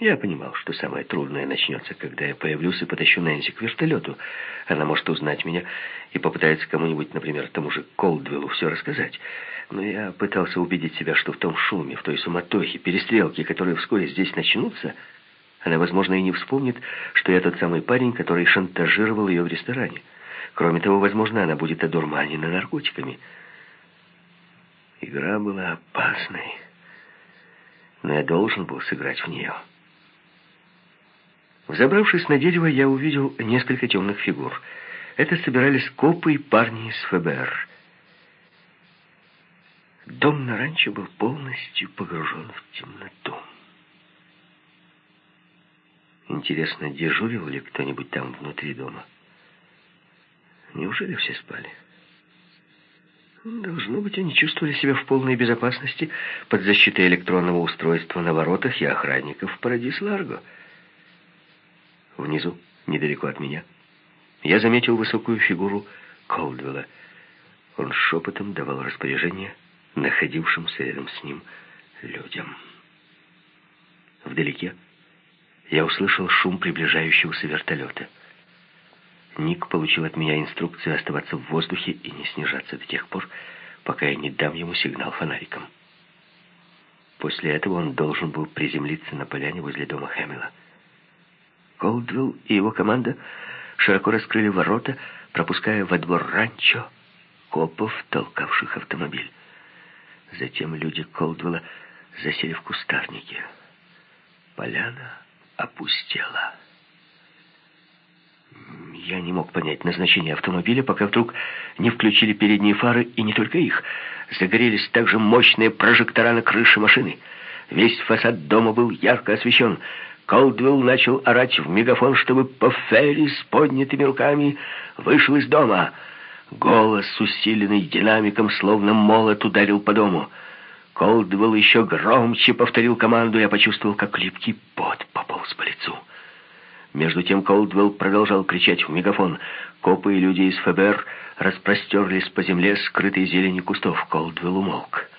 Я понимал, что самое трудное начнется, когда я появлюсь и потащу Нэнси к вертолету. Она может узнать меня и попытается кому-нибудь, например, тому же Колдвиллу все рассказать. Но я пытался убедить себя, что в том шуме, в той суматохе, перестрелке, которые вскоре здесь начнутся, она, возможно, и не вспомнит, что я тот самый парень, который шантажировал ее в ресторане. Кроме того, возможно, она будет одурманена наркотиками. Игра была опасной, но я должен был сыграть в нее. Взобравшись на дерево, я увидел несколько темных фигур. Это собирались копы и парни из ФБР. Дом на ранчо был полностью погружен в темноту. Интересно, дежурил ли кто-нибудь там внутри дома? Неужели все спали? Должно быть, они чувствовали себя в полной безопасности под защитой электронного устройства на воротах и охранников в Парадис-Ларго. Внизу, недалеко от меня, я заметил высокую фигуру Колдвелла. Он шепотом давал распоряжение находившимся рядом с ним людям. Вдалеке я услышал шум приближающегося вертолета. Ник получил от меня инструкцию оставаться в воздухе и не снижаться до тех пор, пока я не дам ему сигнал фонариком. После этого он должен был приземлиться на поляне возле дома Хэмилла. Колдвелл и его команда широко раскрыли ворота, пропуская во двор ранчо копов, толкавших автомобиль. Затем люди Колдвелла засели в кустарнике. Поляна опустела. Я не мог понять назначение автомобиля, пока вдруг не включили передние фары, и не только их. Загорелись также мощные прожектора на крыше машины. Весь фасад дома был ярко освещен. Колдвилл начал орать в мегафон, чтобы Пофери с поднятыми руками вышел из дома. Голос, усиленный динамиком, словно молот ударил по дому. Колдвелл еще громче повторил команду. Я почувствовал, как липкий пот пополз по лицу. Между тем Колдвелл продолжал кричать в мегафон. Копы и люди из ФБР распростерлись по земле, скрытой зеленью кустов. Колдвелл умолк.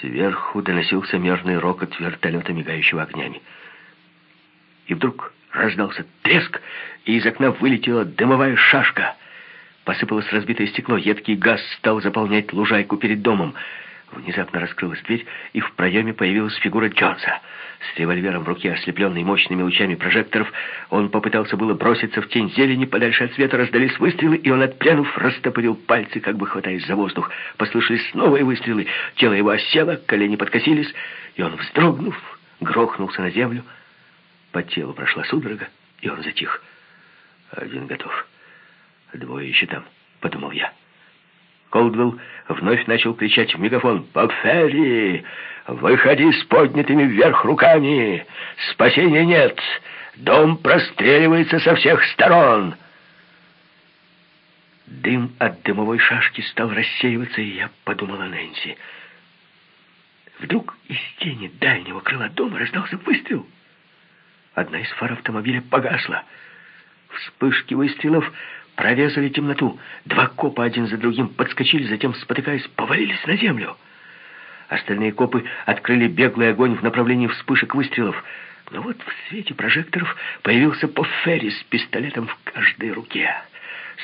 Сверху доносился мерный рокот вертолета, мигающего огнями. И вдруг раздался треск, и из окна вылетела дымовая шашка. Посыпалось разбитое стекло, едкий газ стал заполнять лужайку перед домом. Внезапно раскрылась дверь, и в проеме появилась фигура Джонса. С револьвером в руке, ослепленный мощными лучами прожекторов, он попытался было броситься в тень зелени, подальше от света раздались выстрелы, и он, отпрянув, растопырил пальцы, как бы хватаясь за воздух. Послышались новые выстрелы, тело его осело, колени подкосились, и он, вздрогнув, грохнулся на землю. По телу прошла судорога, и он затих. «Один готов, двое еще там», — подумал я. Колдвелл вновь начал кричать в мегафон. «Бакферри, выходи с поднятыми вверх руками! Спасения нет! Дом простреливается со всех сторон!» Дым от дымовой шашки стал рассеиваться, и я подумал о Нэнси. Вдруг из тени дальнего крыла дома раздался выстрел. Одна из фар автомобиля погасла. Вспышки выстрелов прорезали темноту. Два копа один за другим подскочили, затем, спотыкаясь, повалились на землю. Остальные копы открыли беглый огонь в направлении вспышек выстрелов. Но вот в свете прожекторов появился Поферри с пистолетом в каждой руке.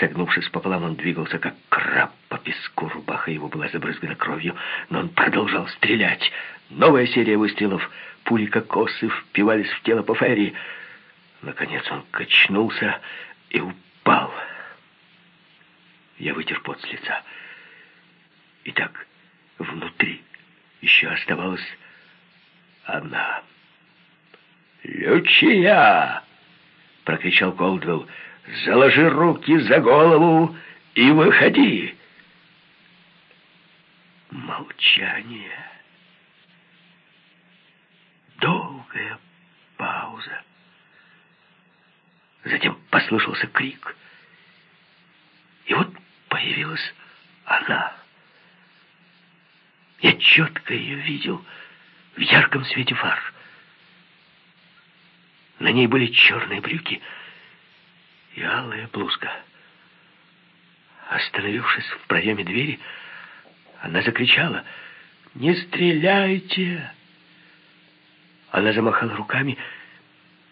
Согнувшись пополам, он двигался, как краб по песку. Рубаха его была забрызгана кровью, но он продолжал стрелять. Новая серия выстрелов. Пули, как косы, впивались в тело Поферри. Наконец он качнулся и упал. Я вытер пот с лица. Итак, внутри еще оставалась одна. «Лючия!» — прокричал Колдвелл. «Заложи руки за голову и выходи!» Молчание. Затем послышался крик. И вот появилась она. Я четко ее видел в ярком свете фар. На ней были черные брюки и алая блузка. Остановившись в проеме двери, она закричала «Не стреляйте!» Она замахала руками